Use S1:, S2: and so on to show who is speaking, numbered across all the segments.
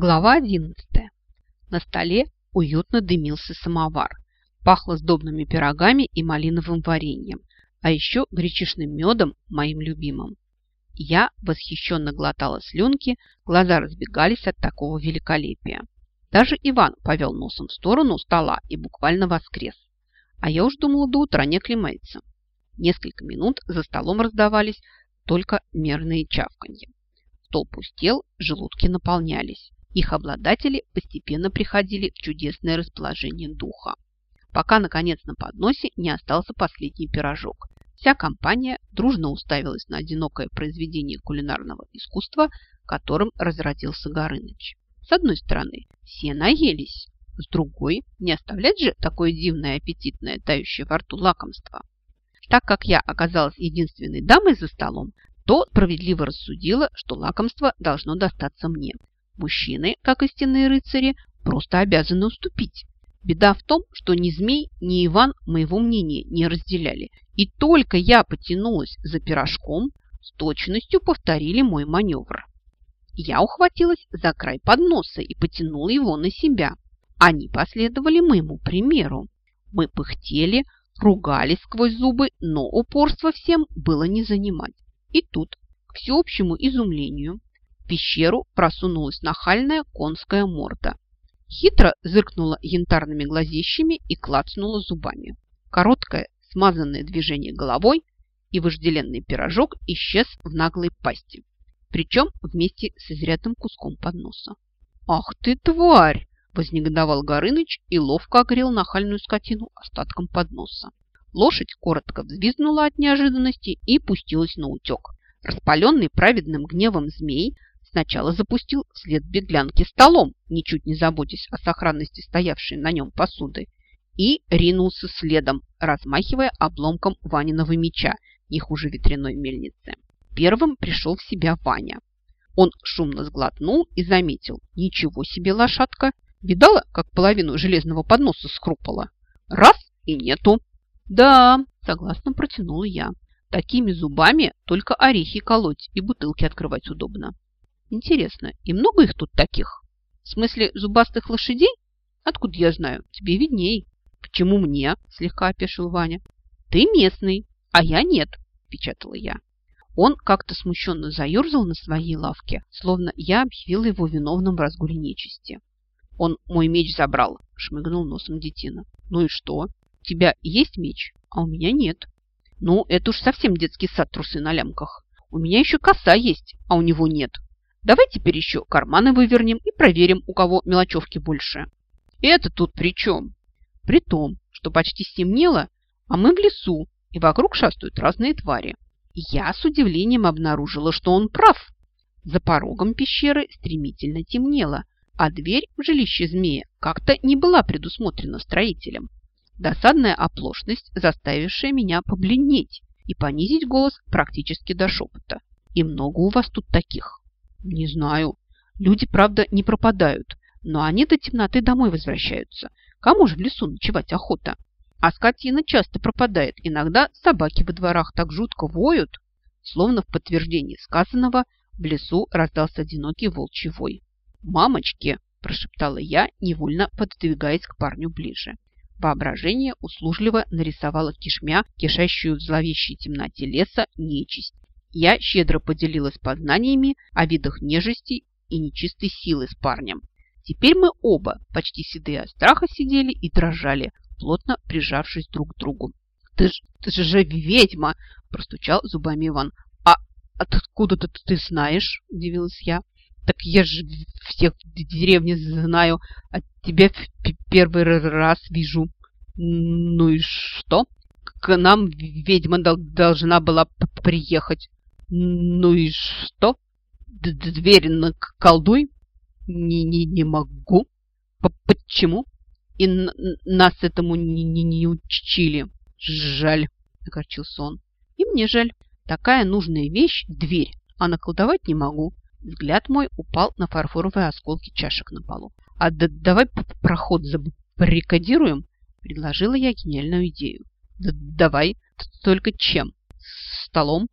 S1: Глава 11. На столе уютно дымился самовар. Пахло сдобными пирогами и малиновым вареньем, а еще гречишным медом, моим любимым. Я восхищенно глотала слюнки, глаза разбегались от такого великолепия. Даже Иван повел носом в сторону стола и буквально воскрес. А я уж думала, до утра не оклемается. Несколько минут за столом раздавались только мерные чавканье. Стол пустел, желудки наполнялись. Их обладатели постепенно приходили в чудесное расположение духа. Пока, наконец, на подносе не остался последний пирожок. Вся компания дружно уставилась на одинокое произведение кулинарного искусства, которым разродился Горыныч. С одной стороны, все наелись, с другой, не оставлять же такое дивное аппетитное, тающее во рту лакомство. Так как я оказалась единственной дамой за столом, то справедливо рассудила, что лакомство должно достаться мне. Мужчины, как истинные рыцари, просто обязаны уступить. Беда в том, что ни Змей, ни Иван моего мнения не разделяли. И только я потянулась за пирожком, с точностью повторили мой маневр. Я ухватилась за край подноса и потянула его на себя. Они последовали моему примеру. Мы пыхтели, ругались сквозь зубы, но упорство всем было не занимать. И тут, к всеобщему изумлению, пещеру просунулась нахальная конская морда. Хитро зыркнула янтарными глазищами и клацнула зубами. Короткое, смазанное движение головой, и вожделенный пирожок исчез в наглой пасти, причем вместе с изрядным куском подноса. «Ах ты, тварь!» – вознегодовал Горыныч и ловко огрел нахальную скотину остатком подноса. Лошадь коротко взвизгнула от неожиданности и пустилась на утек. Распаленный праведным гневом змей Сначала запустил вслед беглянки столом, ничуть не заботясь о сохранности стоявшей на нем посуды, и ринулся следом, размахивая обломком Ваниного меча, не хуже ветряной мельницы. Первым пришел в себя Ваня. Он шумно сглотнул и заметил. Ничего себе лошадка! Видала, как половину железного подноса скрупала? Раз и нету. Да, согласно протянула я. Такими зубами только орехи колоть и бутылки открывать удобно. Интересно, и много их тут таких? В смысле зубастых лошадей? Откуда я знаю? Тебе видней. Почему мне? Слегка опешил Ваня. Ты местный, а я нет, печатала я. Он как-то смущенно заерзал на своей лавке, словно я объявила его виновным в разгуле нечисти. Он мой меч забрал, шмыгнул носом детина. Ну и что? У тебя есть меч, а у меня нет. Ну, это уж совсем детский сад трусы на лямках. У меня еще коса есть, а у него нет. Давай теперь еще карманы вывернем и проверим, у кого мелочевки больше. Это тут при чем? При том, что почти стемнело, а мы в лесу, и вокруг шастают разные твари. я с удивлением обнаружила, что он прав. За порогом пещеры стремительно темнело, а дверь в жилище змея как-то не была предусмотрена строителем. Досадная оплошность, заставившая меня побледнеть и понизить голос практически до шепота. И много у вас тут таких. Не знаю. Люди, правда, не пропадают, но они до темноты домой возвращаются. Кому же в лесу ночевать охота? А скотина часто пропадает. Иногда собаки во дворах так жутко воют. Словно в подтверждении сказанного, в лесу раздался одинокий волчий вой. «Мамочки!» – прошептала я, невольно пододвигаясь к парню ближе. Воображение услужливо нарисовало кишмя, кишащую в зловещей темноте леса, нечисть, я щедро поделилась познаниями о видах нежести и нечистой силы с парнем. Теперь мы оба, почти седые от страха, сидели и дрожали, плотно прижавшись друг к другу. «Ты, ж, ты же ведьма!» – простучал зубами Иван. «А откуда ты, ты знаешь?» – удивилась я. «Так я же всех в деревне знаю, а тебя в первый раз вижу». «Ну и что?» «К нам ведьма должна была приехать». Ну и что? Дверь наколдуй? Не, не, не могу. П Почему? И нас этому не, не, не учили. Жаль, огорчился он. И мне жаль. Такая нужная вещь – дверь, а наколдовать не могу. Взгляд мой упал на фарфоровые осколки чашек на полу. А да давай проход забаррикадируем, предложила я гениальную идею. Да давай, только чем? Столом?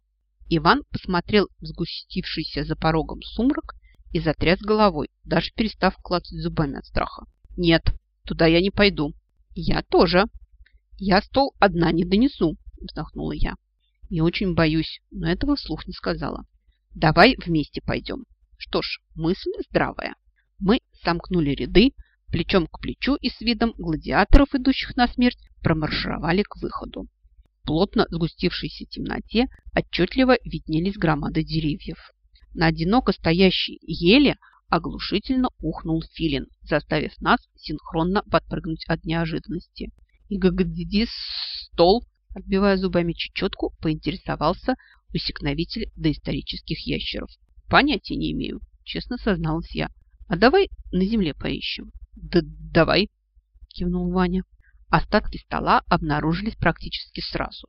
S1: Иван посмотрел в сгустившийся за порогом сумрак и затряс головой, даже перестав клацать зубами от страха. «Нет, туда я не пойду». «Я тоже». «Я стол одна не донесу», вздохнула я. «Не очень боюсь, но этого вслух не сказала. Давай вместе пойдем». Что ж, мысль здравая. Мы сомкнули ряды, плечом к плечу и с видом гладиаторов, идущих на смерть, промаршировали к выходу. Плотно сгустившейся темноте отчетливо виднелись громады деревьев. На одиноко стоящей еле оглушительно ухнул филин, заставив нас синхронно подпрыгнуть от неожиданности. И гагдидис стол, отбивая зубами чечетку, поинтересовался усекновитель доисторических ящеров. Понятия не имею, честно созналась я. А давай на земле поищем. Да давай, кивнул Ваня. Остатки стола обнаружились практически сразу.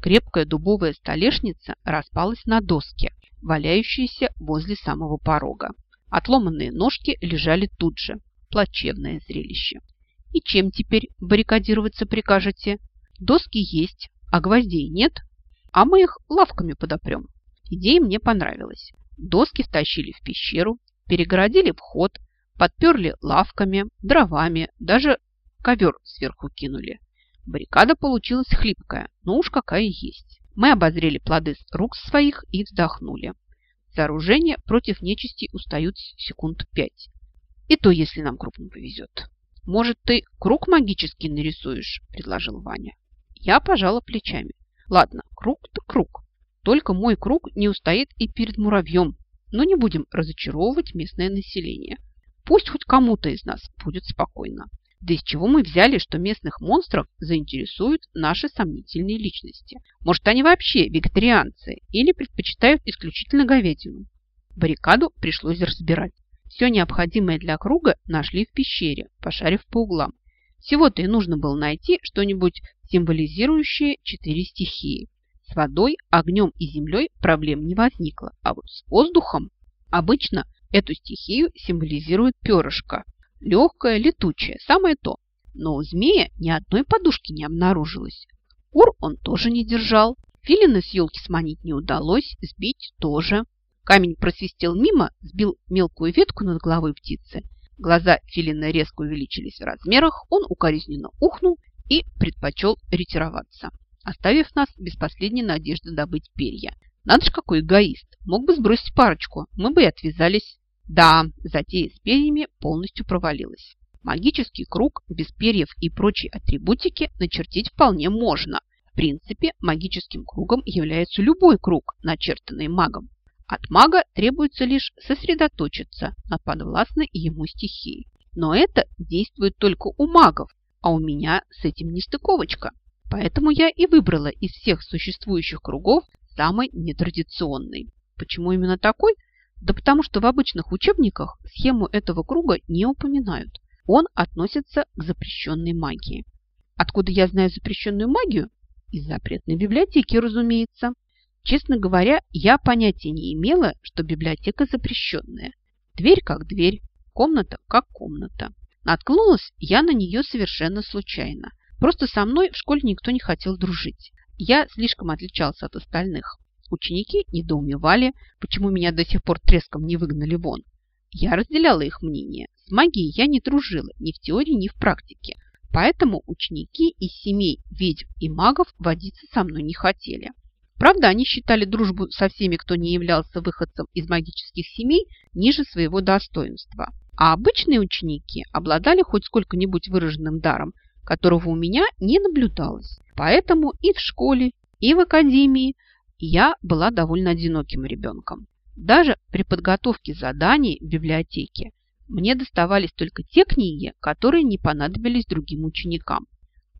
S1: Крепкая дубовая столешница распалась на доске, валяющиеся возле самого порога. Отломанные ножки лежали тут же. Плачевное зрелище. И чем теперь баррикадироваться прикажете? Доски есть, а гвоздей нет, а мы их лавками подопрем. Идея мне понравилась. Доски втащили в пещеру, перегородили вход, подперли лавками, дровами, даже ковер сверху кинули. Баррикада получилась хлипкая, но уж какая есть. Мы обозрели плоды рук своих и вздохнули. Сооружения против нечисти устают секунд пять. И то, если нам крупно повезет. «Может, ты круг магический нарисуешь?» – предложил Ваня. Я пожала плечами. «Ладно, круг-то круг. Только мой круг не устоит и перед муравьем. Но не будем разочаровывать местное население. Пусть хоть кому-то из нас будет спокойно. Да из чего мы взяли, что местных монстров заинтересуют наши сомнительные личности? Может, они вообще вегетарианцы или предпочитают исключительно говядину? Баррикаду пришлось разбирать. Все необходимое для круга нашли в пещере, пошарив по углам. Всего-то и нужно было найти что-нибудь символизирующее четыре стихии. С водой, огнем и землей проблем не возникло, а вот с воздухом обычно эту стихию символизирует перышко. Легкое, летучее, самое то. Но у змея ни одной подушки не обнаружилось. Ур он тоже не держал. Филина с елки сманить не удалось, сбить тоже. Камень просвистел мимо, сбил мелкую ветку над головой птицы. Глаза Филина резко увеличились в размерах, он укоризненно ухнул и предпочел ретироваться оставив нас без последней надежды добыть перья. Надо же, какой эгоист. Мог бы сбросить парочку, мы бы и отвязались. Да, затея с перьями полностью провалилась. Магический круг без перьев и прочей атрибутики начертить вполне можно. В принципе, магическим кругом является любой круг, начертанный магом. От мага требуется лишь сосредоточиться на подвластной ему стихии. Но это действует только у магов, а у меня с этим нестыковочка. Поэтому я и выбрала из всех существующих кругов самый нетрадиционный. Почему именно такой? Да потому что в обычных учебниках схему этого круга не упоминают. Он относится к запрещенной магии. Откуда я знаю запрещенную магию? Из запретной библиотеки, разумеется. Честно говоря, я понятия не имела, что библиотека запрещенная. Дверь как дверь, комната как комната. Наткнулась я на нее совершенно случайно. Просто со мной в школе никто не хотел дружить. Я слишком отличался от остальных. Ученики недоумевали, почему меня до сих пор треском не выгнали вон. Я разделяла их мнение. С магией я не дружила ни в теории, ни в практике. Поэтому ученики из семей ведьм и магов водиться со мной не хотели. Правда, они считали дружбу со всеми, кто не являлся выходцем из магических семей, ниже своего достоинства. А обычные ученики обладали хоть сколько-нибудь выраженным даром которого у меня не наблюдалось. Поэтому и в школе, и в академии я была довольно одиноким ребенком. Даже при подготовке заданий в библиотеке мне доставались только те книги, которые не понадобились другим ученикам.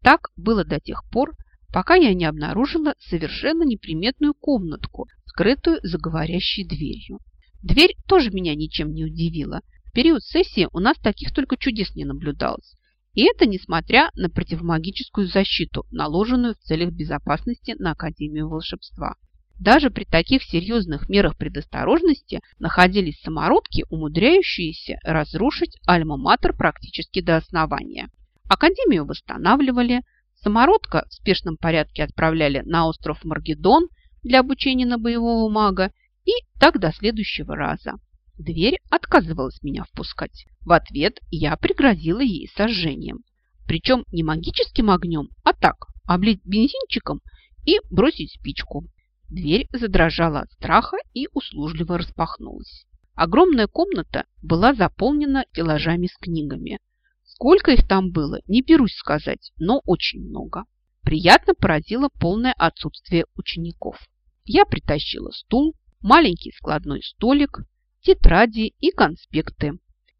S1: Так было до тех пор, пока я не обнаружила совершенно неприметную комнатку, скрытую за говорящей дверью. Дверь тоже меня ничем не удивила. В период сессии у нас таких только чудес не наблюдалось. И это несмотря на противомагическую защиту, наложенную в целях безопасности на Академию волшебства. Даже при таких серьезных мерах предосторожности находились самородки, умудряющиеся разрушить альма-матер практически до основания. Академию восстанавливали, самородка в спешном порядке отправляли на остров Маргедон для обучения на боевого мага и так до следующего раза. Дверь отказывалась меня впускать. В ответ я пригрозила ей сожжением. Причем не магическим огнем, а так, облить бензинчиком и бросить спичку. Дверь задрожала от страха и услужливо распахнулась. Огромная комната была заполнена стеллажами с книгами. Сколько их там было, не берусь сказать, но очень много. Приятно поразило полное отсутствие учеников. Я притащила стул, маленький складной столик, тетради и конспекты.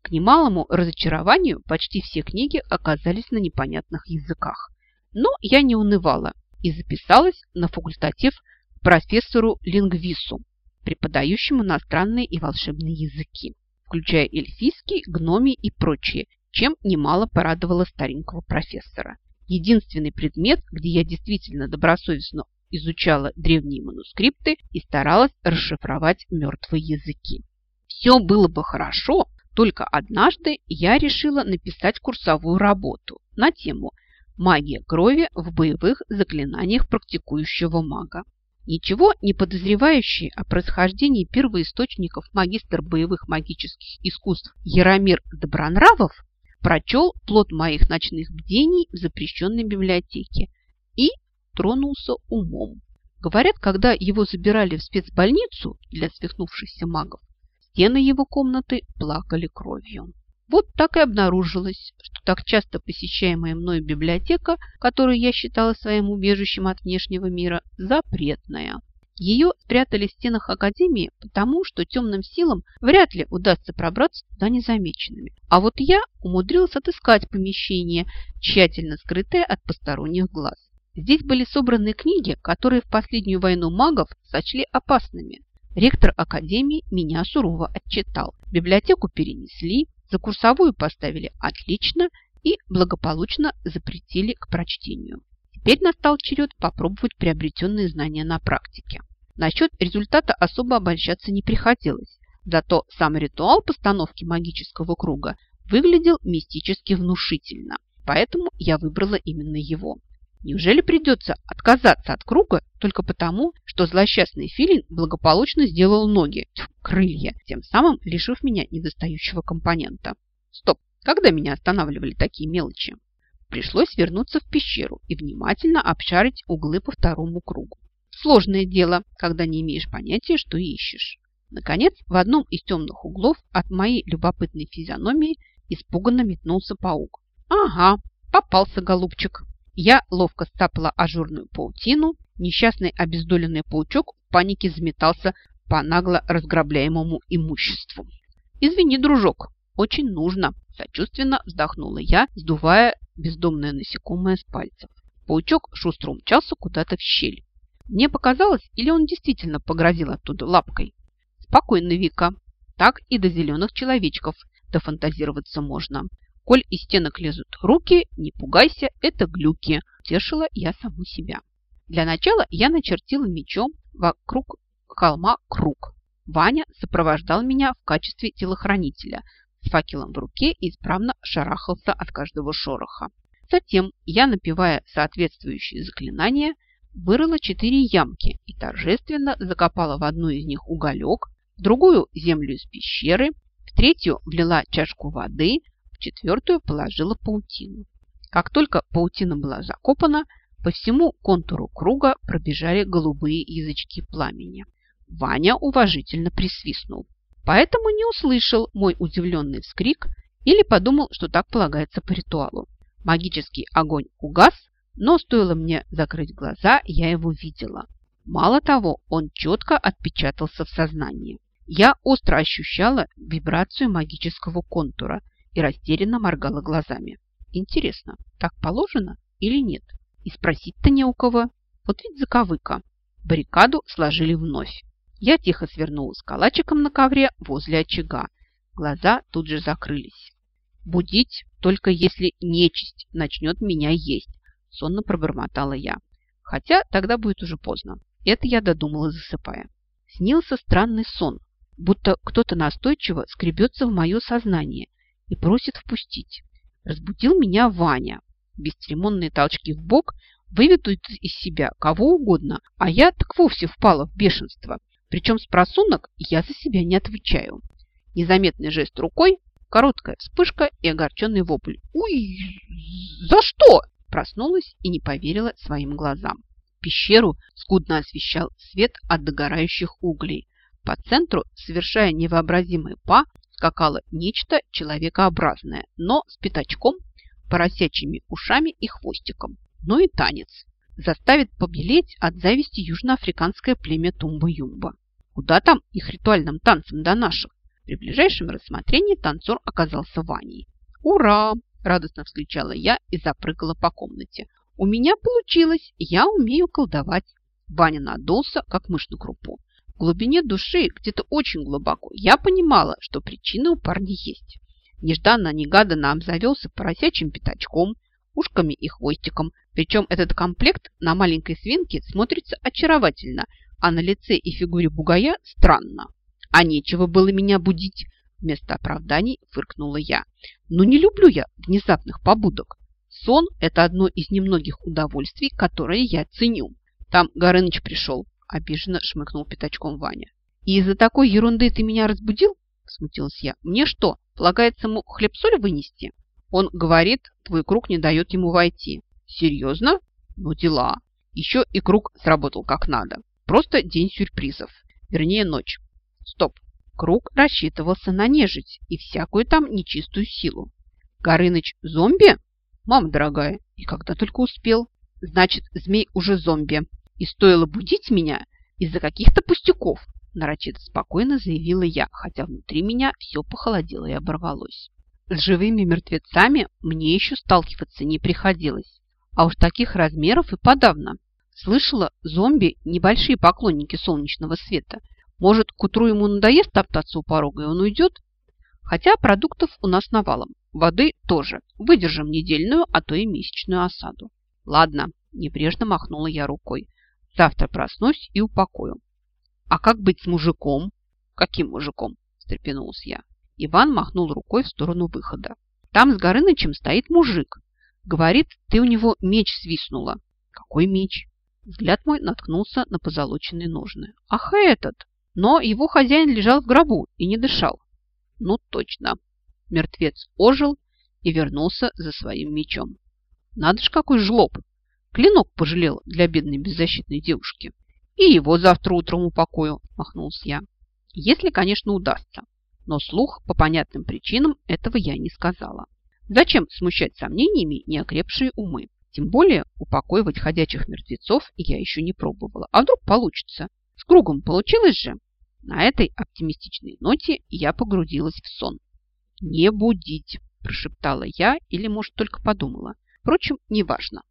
S1: К немалому разочарованию почти все книги оказались на непонятных языках. Но я не унывала и записалась на факультатив профессору Лингвису, преподающему иностранные и волшебные языки, включая эльфийский, гноми и прочие, чем немало порадовало старенького профессора. Единственный предмет, где я действительно добросовестно изучала древние манускрипты и старалась расшифровать мертвые языки. Все было бы хорошо, только однажды я решила написать курсовую работу на тему «Магия крови в боевых заклинаниях практикующего мага». Ничего не подозревающий о происхождении первоисточников магистр боевых магических искусств Яромир Добронравов прочел плод моих ночных бдений в запрещенной библиотеке и тронулся умом. Говорят, когда его забирали в спецбольницу для свихнувшихся магов, стены его комнаты плакали кровью. Вот так и обнаружилось, что так часто посещаемая мной библиотека, которую я считала своим убежищем от внешнего мира, запретная. Ее спрятали в стенах Академии, потому что темным силам вряд ли удастся пробраться туда незамеченными. А вот я умудрилась отыскать помещение, тщательно скрытое от посторонних глаз. Здесь были собраны книги, которые в последнюю войну магов сочли опасными. Ректор Академии меня сурово отчитал. Библиотеку перенесли, за курсовую поставили отлично и благополучно запретили к прочтению. Теперь настал черед попробовать приобретенные знания на практике. Насчет результата особо обольщаться не приходилось, зато сам ритуал постановки магического круга выглядел мистически внушительно, поэтому я выбрала именно его. Неужели придется отказаться от круга только потому, что злосчастный филин благополучно сделал ноги, крылья, тем самым лишив меня недостающего компонента? Стоп, когда меня останавливали такие мелочи? Пришлось вернуться в пещеру и внимательно обшарить углы по второму кругу. Сложное дело, когда не имеешь понятия, что ищешь. Наконец, в одном из темных углов от моей любопытной физиономии испуганно метнулся паук. Ага, попался голубчик. Я ловко стапала ажурную паутину. Несчастный обездоленный паучок в панике заметался по нагло разграбляемому имуществу. «Извини, дружок, очень нужно», – сочувственно вздохнула я, сдувая бездомное насекомое с пальцев. Паучок шустро умчался куда-то в щель. Мне показалось, или он действительно погрозил оттуда лапкой. «Спокойно, Вика, так и до зеленых человечков дофантазироваться можно. Коль из стенок лезут руки, не пугайся, это глюки. Тешила я саму себя. Для начала я начертила мечом вокруг холма круг. Ваня сопровождал меня в качестве телохранителя с факелом в руке и исправно шарахался от каждого шороха. Затем я, напевая соответствующие заклинания, вырыла четыре ямки и торжественно закопала в одну из них уголек, в другую землю из пещеры, в третью влила чашку воды, четвертую положила паутину. Как только паутина была закопана, по всему контуру круга пробежали голубые язычки пламени. Ваня уважительно присвистнул, поэтому не услышал мой удивленный вскрик или подумал, что так полагается по ритуалу. Магический огонь угас, но стоило мне закрыть глаза, я его видела. Мало того, он четко отпечатался в сознании. Я остро ощущала вибрацию магического контура – и растерянно моргала глазами. Интересно, так положено или нет? И спросить-то не у кого. Вот ведь заковыка. Баррикаду сложили вновь. Я тихо свернулась калачиком на ковре возле очага. Глаза тут же закрылись. «Будить только если нечисть начнет меня есть», – сонно пробормотала я. Хотя тогда будет уже поздно. Это я додумала, засыпая. Снился странный сон, будто кто-то настойчиво скребется в мое сознание и просит впустить. Разбудил меня Ваня. Бесцеремонные толчки в бок выведут из себя кого угодно, а я так вовсе впала в бешенство. Причем с просунок я за себя не отвечаю. Незаметный жест рукой, короткая вспышка и огорченный вопль. «Уй, за что?» Проснулась и не поверила своим глазам. Пещеру скудно освещал свет от догорающих углей. По центру, совершая невообразимый па, скакало нечто человекообразное, но с пятачком, поросячьими ушами и хвостиком. Ну и танец. Заставит побелеть от зависти южноафриканское племя Тумба-Юмба. Куда там их ритуальным танцем до наших? При ближайшем рассмотрении танцор оказался Ваней. «Ура!» – радостно вскричала я и запрыгала по комнате. «У меня получилось! Я умею колдовать!» Ваня надулся, как мышь на крупу. В глубине души, где-то очень глубоко, я понимала, что причина у парня есть. Нежданно-негаданно обзавелся поросячим пятачком, ушками и хвостиком. Причем этот комплект на маленькой свинке смотрится очаровательно, а на лице и фигуре бугая странно. А нечего было меня будить. Вместо оправданий фыркнула я. Но не люблю я внезапных побудок. Сон – это одно из немногих удовольствий, которые я ценю. Там Горыныч пришел, обиженно шмыкнул пятачком Ваня. И из-за такой ерунды ты меня разбудил? Смутилась я. Мне что, полагается ему хлеб-соль вынести? Он говорит, твой круг не дает ему войти. Серьезно? Ну дела. Еще и круг сработал как надо. Просто день сюрпризов. Вернее, ночь. Стоп. Круг рассчитывался на нежить и всякую там нечистую силу. Горыныч зомби? Мама дорогая, и когда только успел. Значит, змей уже зомби. И стоило будить меня из-за каких-то пустяков. Нарочито спокойно заявила я, хотя внутри меня все похолодело и оборвалось. С живыми мертвецами мне еще сталкиваться не приходилось. А уж таких размеров и подавно. Слышала, зомби – небольшие поклонники солнечного света – может, к утру ему надоест топтаться у порога, и он уйдет? Хотя продуктов у нас навалом. Воды тоже. Выдержим недельную, а то и месячную осаду. Ладно, небрежно махнула я рукой. Завтра проснусь и упокою. А как быть с мужиком? Каким мужиком? Встрепенулась я. Иван махнул рукой в сторону выхода. Там с Горынычем стоит мужик. Говорит, ты у него меч свистнула. Какой меч? Взгляд мой наткнулся на позолоченные ножны. Ах, этот! Но его хозяин лежал в гробу и не дышал. Ну, точно. Мертвец ожил и вернулся за своим мечом. Надо ж, какой жлоб! Клинок пожалел для бедной беззащитной девушки. И его завтра утром упокою, махнулся я. Если, конечно, удастся. Но слух по понятным причинам этого я не сказала. Зачем смущать сомнениями неокрепшие умы? Тем более упокоивать ходячих мертвецов я еще не пробовала. А вдруг получится? С кругом получилось же? На этой оптимистичной ноте я погрузилась в сон. «Не будить!» – прошептала я или, может, только подумала. Впрочем, неважно.